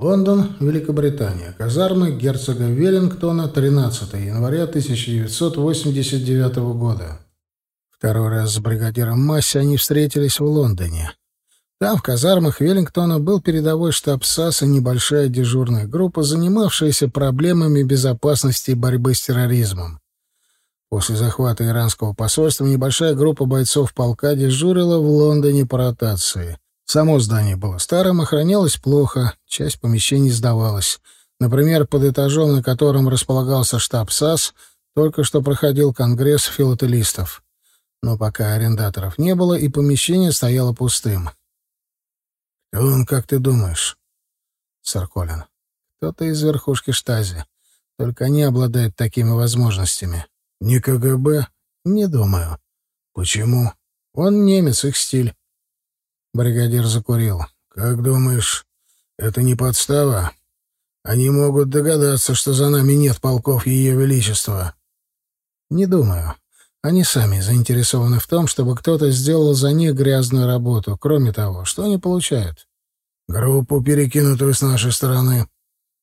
Лондон, Великобритания. Казармы герцога Веллингтона, 13 января 1989 года. Второй раз с бригадиром Масси они встретились в Лондоне. Там, в казармах Веллингтона, был передовой штаб САС и небольшая дежурная группа, занимавшаяся проблемами безопасности и борьбы с терроризмом. После захвата иранского посольства небольшая группа бойцов полка дежурила в Лондоне по ротации. Само здание было старым, охранялось плохо, часть помещений сдавалась. Например, под этажом, на котором располагался штаб САС, только что проходил конгресс филателистов. Но пока арендаторов не было, и помещение стояло пустым. «Он, как ты думаешь?» Сарколин. «Кто-то из верхушки штази. Только они обладают такими возможностями. Не КГБ? Не думаю. Почему? Он немец, их стиль». Бригадир закурил. «Как думаешь, это не подстава? Они могут догадаться, что за нами нет полков Ее Величества». «Не думаю. Они сами заинтересованы в том, чтобы кто-то сделал за них грязную работу. Кроме того, что они получают? Группу, перекинутую с нашей стороны.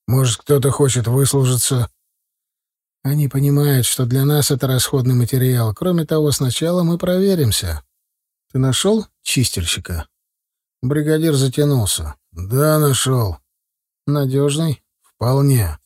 Может, кто-то хочет выслужиться. Они понимают, что для нас это расходный материал. Кроме того, сначала мы проверимся. Ты нашел чистильщика? Бригадир затянулся. Да, нашел. Надежный? Вполне.